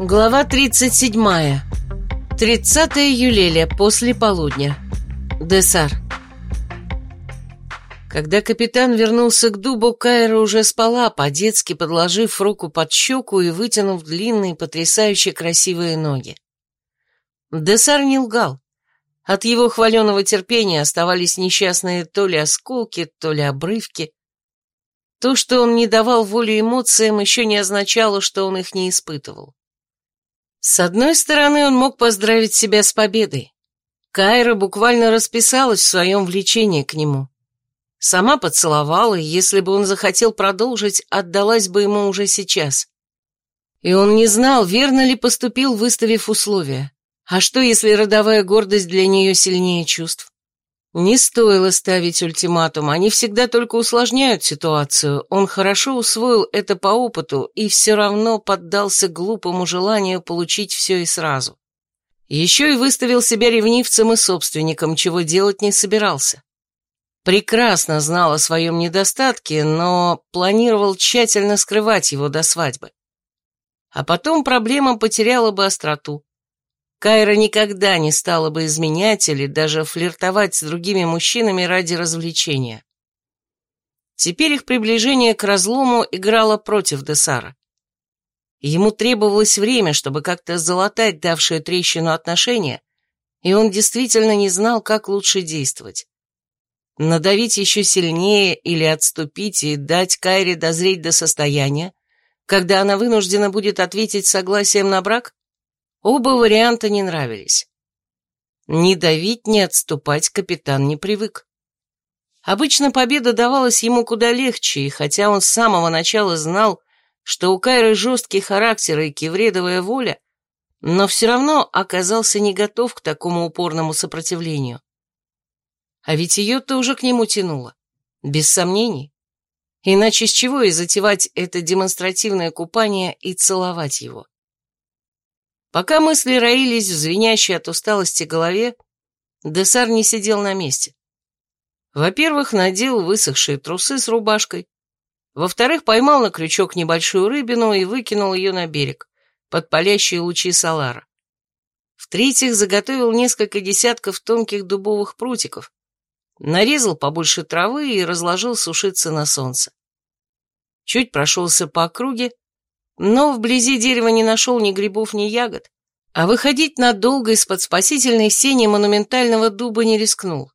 Глава 37. 30 июля, после полудня. Десар. Когда капитан вернулся к дубу, Кайра уже спала, по-детски подложив руку под щеку и вытянув длинные, потрясающе красивые ноги. Десар не лгал. От его хваленого терпения оставались несчастные то ли осколки, то ли обрывки. То, что он не давал воли эмоциям, еще не означало, что он их не испытывал. С одной стороны, он мог поздравить себя с победой. Кайра буквально расписалась в своем влечении к нему. Сама поцеловала, и если бы он захотел продолжить, отдалась бы ему уже сейчас. И он не знал, верно ли поступил, выставив условия. А что, если родовая гордость для нее сильнее чувств? Не стоило ставить ультиматум, они всегда только усложняют ситуацию. Он хорошо усвоил это по опыту и все равно поддался глупому желанию получить все и сразу. Еще и выставил себя ревнивцем и собственником, чего делать не собирался. Прекрасно знал о своем недостатке, но планировал тщательно скрывать его до свадьбы. А потом проблема потеряла бы остроту. Кайра никогда не стала бы изменять или даже флиртовать с другими мужчинами ради развлечения. Теперь их приближение к разлому играло против Десара. Ему требовалось время, чтобы как-то залатать давшее трещину отношения, и он действительно не знал, как лучше действовать. Надавить еще сильнее или отступить и дать Кайре дозреть до состояния, когда она вынуждена будет ответить согласием на брак? Оба варианта не нравились. Ни давить, ни отступать капитан не привык. Обычно победа давалась ему куда легче, и хотя он с самого начала знал, что у Кайры жесткий характер и кивредовая воля, но все равно оказался не готов к такому упорному сопротивлению. А ведь ее тоже к нему тянуло, без сомнений. Иначе с чего и затевать это демонстративное купание и целовать его? Пока мысли роились в звенящей от усталости голове, Десар не сидел на месте. Во-первых, надел высохшие трусы с рубашкой. Во-вторых, поймал на крючок небольшую рыбину и выкинул ее на берег, под палящие лучи салара. В-третьих, заготовил несколько десятков тонких дубовых прутиков, нарезал побольше травы и разложил сушиться на солнце. Чуть прошелся по округе но вблизи дерева не нашел ни грибов, ни ягод, а выходить надолго из-под спасительной сени монументального дуба не рискнул.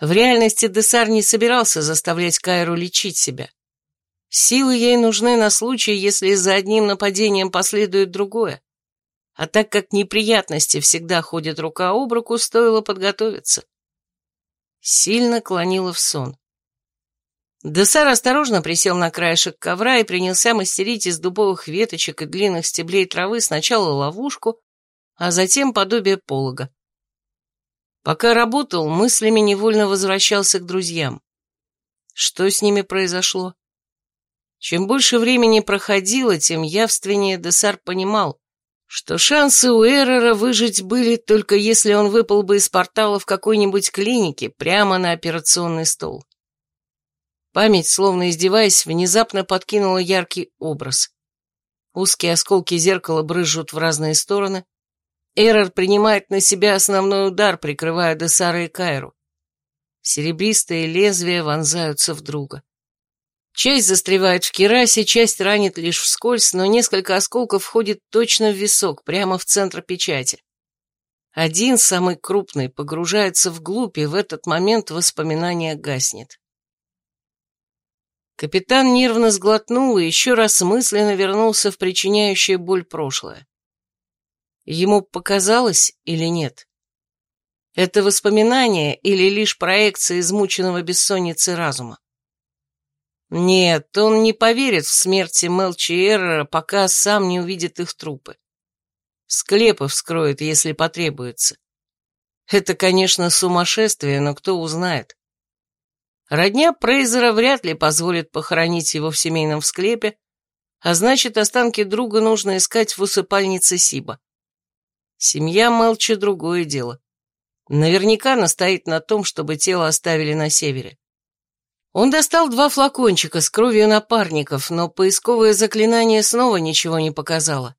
В реальности Десар не собирался заставлять Кайру лечить себя. Силы ей нужны на случай, если за одним нападением последует другое. А так как неприятности всегда ходят рука об руку, стоило подготовиться. Сильно клонило в сон. Десар осторожно присел на краешек ковра и принялся мастерить из дубовых веточек и длинных стеблей травы сначала ловушку, а затем подобие полога. Пока работал, мыслями невольно возвращался к друзьям. Что с ними произошло? Чем больше времени проходило, тем явственнее Десар понимал, что шансы у Эррора выжить были только если он выпал бы из портала в какой-нибудь клинике прямо на операционный стол. Память, словно издеваясь, внезапно подкинула яркий образ. Узкие осколки зеркала брызжут в разные стороны. Эррор принимает на себя основной удар, прикрывая Десара и Кайру. Серебристые лезвия вонзаются в друга. Часть застревает в керасе, часть ранит лишь вскользь, но несколько осколков входит точно в висок, прямо в центр печати. Один, самый крупный, погружается вглубь, и в этот момент воспоминание гаснет. Капитан нервно сглотнул и еще раз мысленно вернулся в причиняющее боль прошлое. Ему показалось или нет? Это воспоминание или лишь проекция измученного бессонницы разума? Нет, он не поверит в смерти Мелчи Эррора, пока сам не увидит их трупы. Склепы вскроет, если потребуется. Это, конечно, сумасшествие, но кто узнает? Родня Прейзера вряд ли позволит похоронить его в семейном склепе, а значит, останки друга нужно искать в усыпальнице Сиба. Семья Мелчи другое дело. Наверняка настоит на том, чтобы тело оставили на севере. Он достал два флакончика с кровью напарников, но поисковое заклинание снова ничего не показало.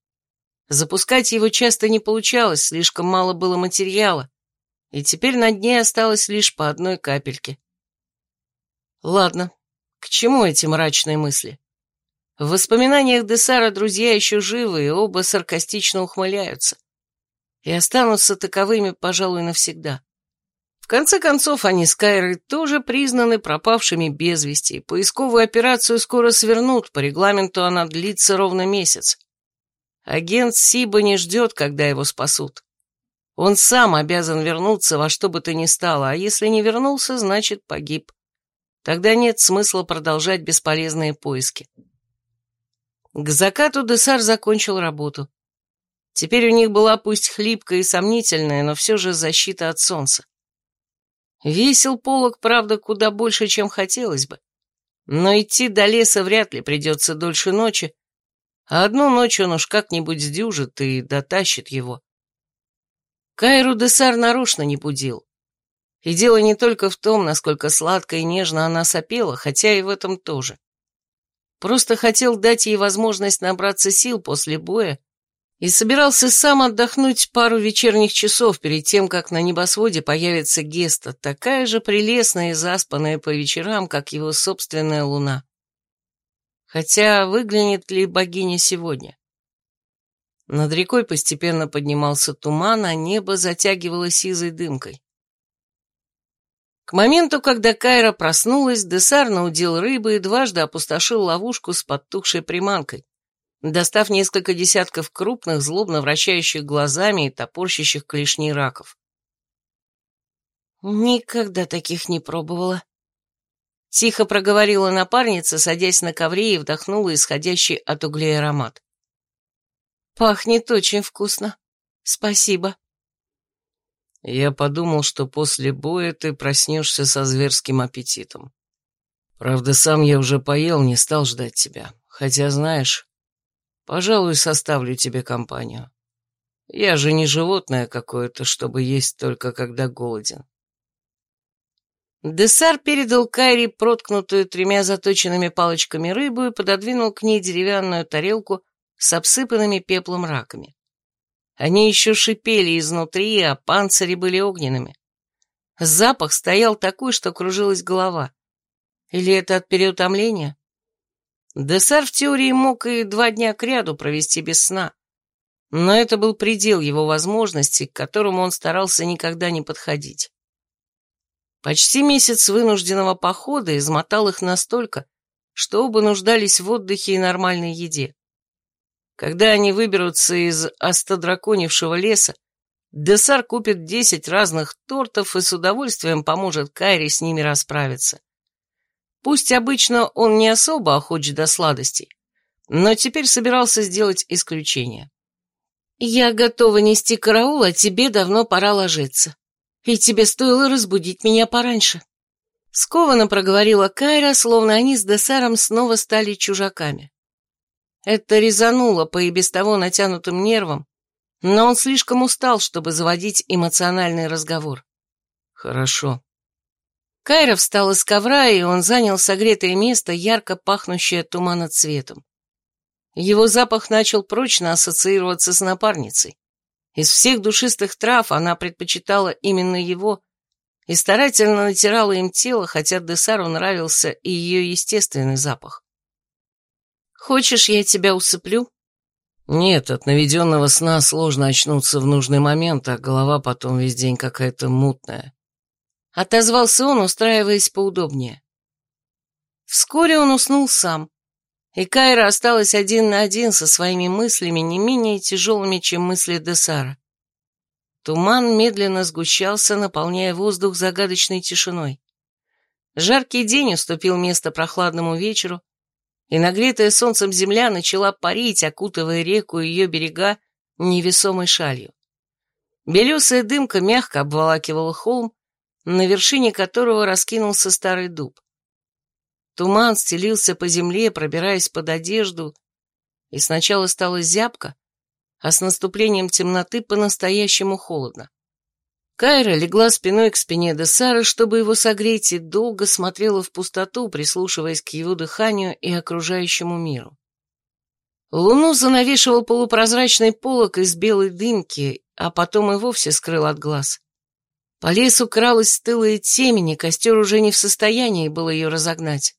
Запускать его часто не получалось, слишком мало было материала, и теперь на дне осталось лишь по одной капельке. Ладно, к чему эти мрачные мысли? В воспоминаниях Десара друзья еще живы, и оба саркастично ухмыляются. И останутся таковыми, пожалуй, навсегда. В конце концов, они с Кайрой тоже признаны пропавшими без вести. Поисковую операцию скоро свернут, по регламенту она длится ровно месяц. Агент Сиба не ждет, когда его спасут. Он сам обязан вернуться во что бы то ни стало, а если не вернулся, значит погиб. Тогда нет смысла продолжать бесполезные поиски. К закату Десар закончил работу. Теперь у них была пусть хлипкая и сомнительная, но все же защита от солнца. Весил полог, правда, куда больше, чем хотелось бы. Но идти до леса вряд ли придется дольше ночи, а одну ночь он уж как-нибудь сдюжит и дотащит его. Кайру Десар нарочно не будил. И дело не только в том, насколько сладко и нежно она сопела, хотя и в этом тоже. Просто хотел дать ей возможность набраться сил после боя и собирался сам отдохнуть пару вечерних часов перед тем, как на небосводе появится Геста, такая же прелестная и заспанная по вечерам, как его собственная луна. Хотя выглянет ли богиня сегодня? Над рекой постепенно поднимался туман, а небо затягивалось сизой дымкой. К моменту, когда Кайра проснулась, Десар наудил рыбы и дважды опустошил ловушку с подтухшей приманкой, достав несколько десятков крупных, злобно вращающих глазами и топорщащих клешни раков. «Никогда таких не пробовала», Тихо проговорила напарница, садясь на ковре и вдохнула исходящий от углей аромат. «Пахнет очень вкусно. Спасибо». Я подумал, что после боя ты проснешься со зверским аппетитом. Правда, сам я уже поел, не стал ждать тебя. Хотя, знаешь, пожалуй, составлю тебе компанию. Я же не животное какое-то, чтобы есть только когда голоден. Десар передал Кайри проткнутую тремя заточенными палочками рыбу и пододвинул к ней деревянную тарелку с обсыпанными пеплом раками. Они еще шипели изнутри, а панцири были огненными. Запах стоял такой, что кружилась голова. Или это от переутомления? Десар в теории мог и два дня кряду провести без сна. Но это был предел его возможностей, к которому он старался никогда не подходить. Почти месяц вынужденного похода измотал их настолько, что оба нуждались в отдыхе и нормальной еде. Когда они выберутся из остодраконившего леса, Десар купит десять разных тортов и с удовольствием поможет Кайре с ними расправиться. Пусть обычно он не особо охоч до сладостей, но теперь собирался сделать исключение. «Я готова нести караул, а тебе давно пора ложиться», и тебе стоило разбудить меня пораньше. Скованно проговорила Кайра, словно они с Десаром снова стали чужаками. Это резануло по и без того натянутым нервам, но он слишком устал, чтобы заводить эмоциональный разговор. Хорошо. Кайра встала с ковра, и он занял согретое место, ярко пахнущее туманоцветом. Его запах начал прочно ассоциироваться с напарницей. Из всех душистых трав она предпочитала именно его и старательно натирала им тело, хотя Десару нравился и ее естественный запах. «Хочешь, я тебя усыплю?» «Нет, от наведенного сна сложно очнуться в нужный момент, а голова потом весь день какая-то мутная». Отозвался он, устраиваясь поудобнее. Вскоре он уснул сам, и Кайра осталась один на один со своими мыслями, не менее тяжелыми, чем мысли Десара. Туман медленно сгущался, наполняя воздух загадочной тишиной. Жаркий день уступил место прохладному вечеру, и нагретая солнцем земля начала парить, окутывая реку и ее берега невесомой шалью. Белесая дымка мягко обволакивала холм, на вершине которого раскинулся старый дуб. Туман стелился по земле, пробираясь под одежду, и сначала стало зябко, а с наступлением темноты по-настоящему холодно. Кайра легла спиной к спине Десара, чтобы его согреть, и долго смотрела в пустоту, прислушиваясь к его дыханию и окружающему миру. Луну занавешивал полупрозрачный полог из белой дымки, а потом и вовсе скрыл от глаз. По лесу кралась стылая темень, костер уже не в состоянии был ее разогнать.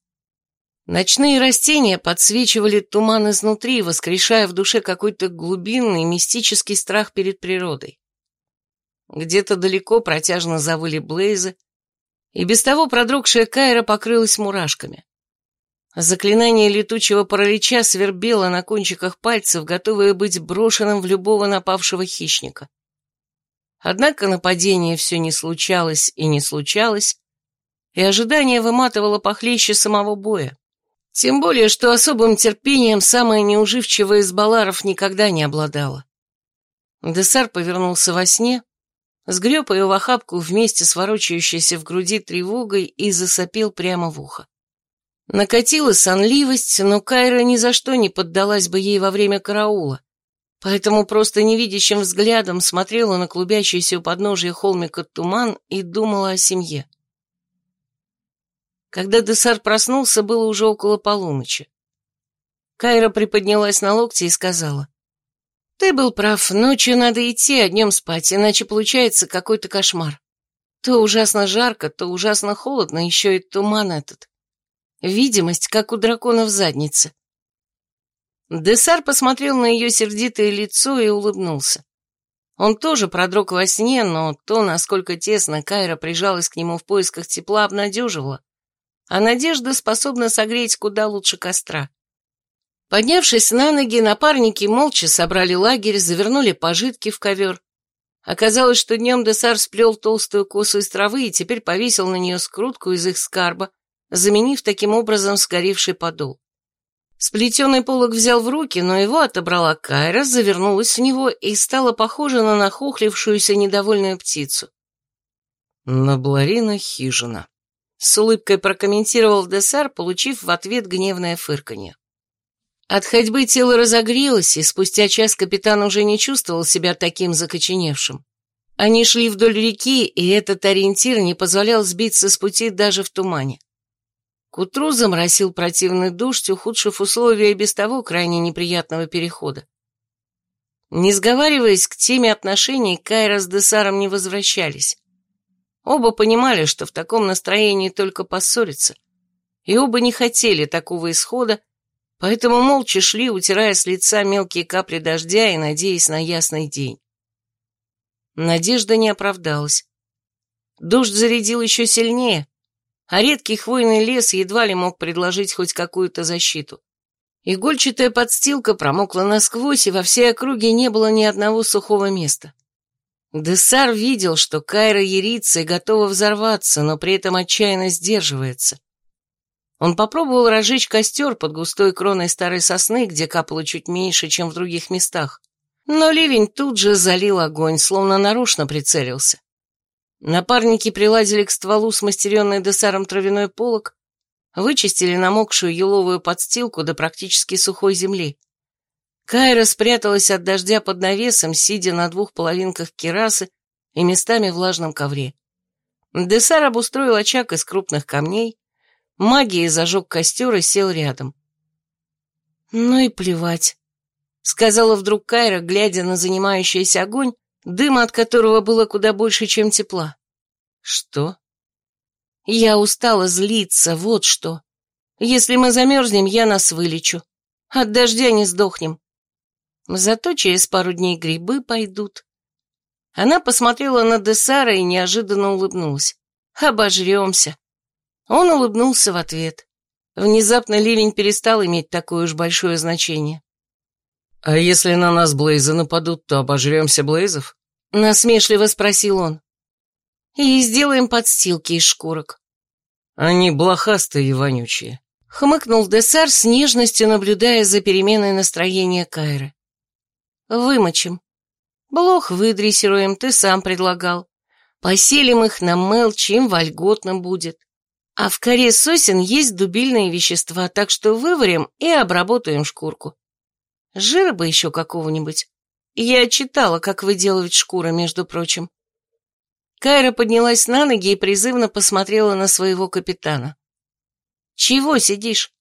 Ночные растения подсвечивали туман изнутри, воскрешая в душе какой-то глубинный мистический страх перед природой. Где-то далеко протяжно завыли блейзы, и без того продрогшая Кайра покрылась мурашками. Заклинание летучего паралича свербело на кончиках пальцев, готовое быть брошенным в любого напавшего хищника. Однако нападение все не случалось и не случалось, и ожидание выматывало похлеще самого боя. Тем более, что особым терпением самая неуживчивая из баларов никогда не обладала. Десар повернулся во сне, сгреб ее в охапку вместе с ворочающейся в груди тревогой и засопел прямо в ухо. Накатила сонливость, но Кайра ни за что не поддалась бы ей во время караула, поэтому просто невидящим взглядом смотрела на клубящийся у подножия холмика туман и думала о семье. Когда Десар проснулся, было уже около полуночи. Кайра приподнялась на локти и сказала, «Ты был прав, ночью надо идти, а днем спать, иначе получается какой-то кошмар. То ужасно жарко, то ужасно холодно, еще и туман этот. Видимость, как у дракона в заднице. Десар посмотрел на ее сердитое лицо и улыбнулся. Он тоже продрог во сне, но то, насколько тесно Кайра прижалась к нему в поисках тепла, обнадеживала. А надежда способна согреть куда лучше костра. Поднявшись на ноги, напарники молча собрали лагерь, завернули пожитки в ковер. Оказалось, что днем Десар сплел толстую косу из травы и теперь повесил на нее скрутку из их скарба, заменив таким образом сгоревший подол. Сплетенный полог взял в руки, но его отобрала Кайра, завернулась в него и стала похожа на нахохлившуюся недовольную птицу. «На Бларина хижина», — с улыбкой прокомментировал Десар, получив в ответ гневное фырканье. От ходьбы тело разогрелось, и спустя час капитан уже не чувствовал себя таким закоченевшим. Они шли вдоль реки, и этот ориентир не позволял сбиться с пути даже в тумане. К утру заморосил противный дождь, ухудшив условия без того крайне неприятного перехода. Не сговариваясь к теме отношений, Кайра с Десаром не возвращались. Оба понимали, что в таком настроении только поссориться, и оба не хотели такого исхода, поэтому молча шли, утирая с лица мелкие капли дождя и надеясь на ясный день. Надежда не оправдалась. Дождь зарядил еще сильнее, а редкий хвойный лес едва ли мог предложить хоть какую-то защиту. Игольчатая подстилка промокла насквозь, и во всей округе не было ни одного сухого места. Десар видел, что Кайра ярится и готова взорваться, но при этом отчаянно сдерживается. Он попробовал разжечь костер под густой кроной старой сосны, где капало чуть меньше, чем в других местах. Но ливень тут же залил огонь, словно нарочно прицелился. Напарники приладили к стволу смастеренный десаром травяной полог, вычистили намокшую еловую подстилку до практически сухой земли. Кайра спряталась от дождя под навесом, сидя на двух половинках керасы и местами влажном ковре. Десар обустроил очаг из крупных камней, магией зажег костер и сел рядом. «Ну и плевать», — сказала вдруг Кайра, глядя на занимающийся огонь, дыма от которого было куда больше, чем тепла. Что? Я устала злиться, вот что. Если мы замерзнем, я нас вылечу. От дождя не сдохнем. Зато через пару дней грибы пойдут. Она посмотрела на Десара и неожиданно улыбнулась. Обожремся. Он улыбнулся в ответ. Внезапно ливень перестал иметь такое уж большое значение. «А если на нас Блейзы нападут, то обожремся Блейзов?» Насмешливо спросил он. «И сделаем подстилки из шкурок». «Они блохастые и вонючие», — хмыкнул Десар с нежностью, наблюдая за переменой настроения Кайры. «Вымочим. Блох выдрессируем, ты сам предлагал. Поселим их на мелчи, им вольготно будет. А в коре сосен есть дубильные вещества, так что выварим и обработаем шкурку. Жира бы еще какого-нибудь. Я читала, как выделывать шкуры, между прочим. Кайра поднялась на ноги и призывно посмотрела на своего капитана. «Чего сидишь?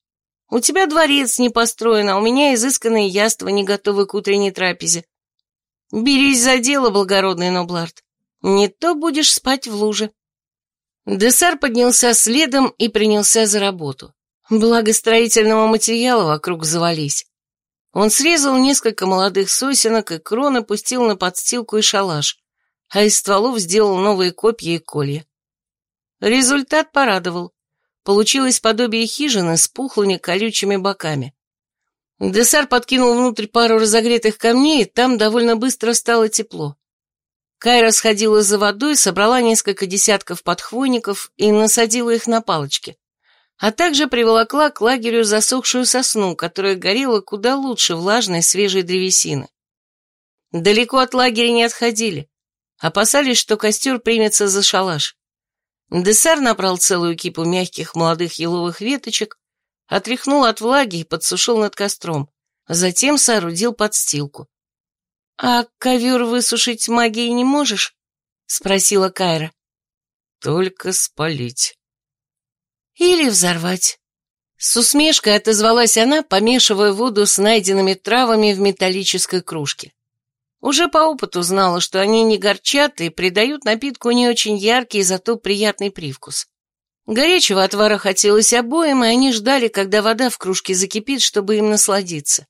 У тебя дворец не построен, а у меня изысканные яства не готовы к утренней трапезе. Берись за дело, благородный Ноблард. Не то будешь спать в луже. Десар поднялся следом и принялся за работу. Благо строительного материала вокруг завались. Он срезал несколько молодых сосенок и кроны пустил на подстилку и шалаш, а из стволов сделал новые копья и колья. Результат порадовал. Получилось подобие хижины с пухлыми колючими боками. Десар подкинул внутрь пару разогретых камней, и там довольно быстро стало тепло. Кайра сходила за водой, собрала несколько десятков подхвойников и насадила их на палочки, а также приволокла к лагерю засохшую сосну, которая горела куда лучше влажной свежей древесины. Далеко от лагеря не отходили, опасались, что костер примется за шалаш. Десар набрал целую кипу мягких молодых еловых веточек, отряхнул от влаги и подсушил над костром, затем соорудил подстилку. «А ковер высушить магией не можешь?» — спросила Кайра. «Только спалить». «Или взорвать». С усмешкой отозвалась она, помешивая воду с найденными травами в металлической кружке. Уже по опыту знала, что они не горчат и придают напитку не очень яркий, зато приятный привкус. Горячего отвара хотелось обоим, и они ждали, когда вода в кружке закипит, чтобы им насладиться.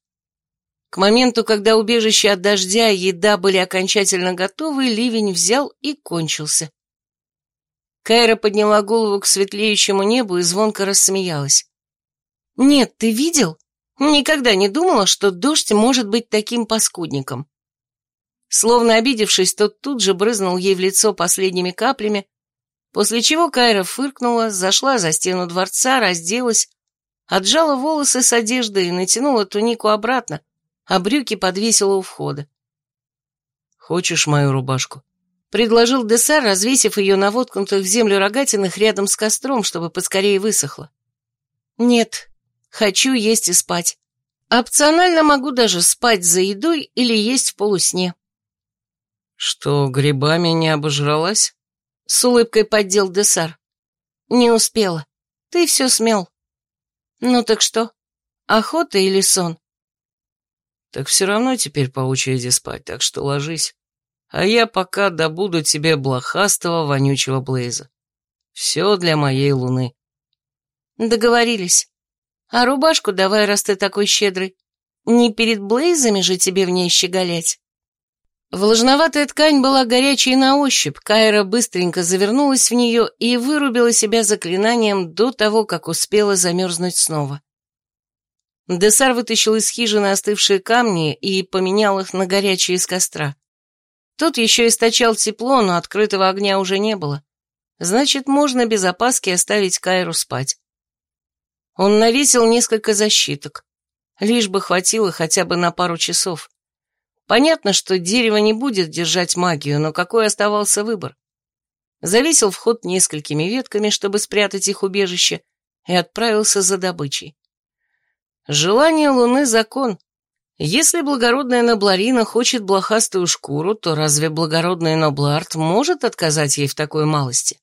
К моменту, когда убежище от дождя и еда были окончательно готовы, ливень взял и кончился. Кайра подняла голову к светлеющему небу и звонко рассмеялась. «Нет, ты видел? Никогда не думала, что дождь может быть таким паскудником». Словно обидевшись, тот тут же брызнул ей в лицо последними каплями, после чего Кайра фыркнула, зашла за стену дворца, разделась, отжала волосы с одежды и натянула тунику обратно, а брюки подвесила у входа. «Хочешь мою рубашку?» — предложил Десар, развесив ее на воткнутых в землю рогатинах рядом с костром, чтобы поскорее высохло. «Нет, хочу есть и спать. Опционально могу даже спать за едой или есть в полусне». «Что, грибами не обожралась?» — с улыбкой поддел Десар. «Не успела. Ты все смел». «Ну так что, охота или сон?» Так все равно теперь по очереди спать, так что ложись. А я пока добуду тебе блохастого вонючего Блейза. Все для моей луны. Договорились. А рубашку давай, раз ты такой щедрый. Не перед Блейзами же тебе в ней щеголять. Влажноватая ткань была горячей на ощупь, Кайра быстренько завернулась в нее и вырубила себя заклинанием до того, как успела замерзнуть снова. Десар вытащил из хижины остывшие камни и поменял их на горячие из костра. Тот еще источал тепло, но открытого огня уже не было. Значит, можно без опаски оставить Кайру спать. Он навесил несколько защиток. Лишь бы хватило хотя бы на пару часов. Понятно, что дерево не будет держать магию, но какой оставался выбор? Завесил вход несколькими ветками, чтобы спрятать их убежище, и отправился за добычей. Желание Луны — закон. Если благородная Набларина хочет блохастую шкуру, то разве благородный Ноблард может отказать ей в такой малости?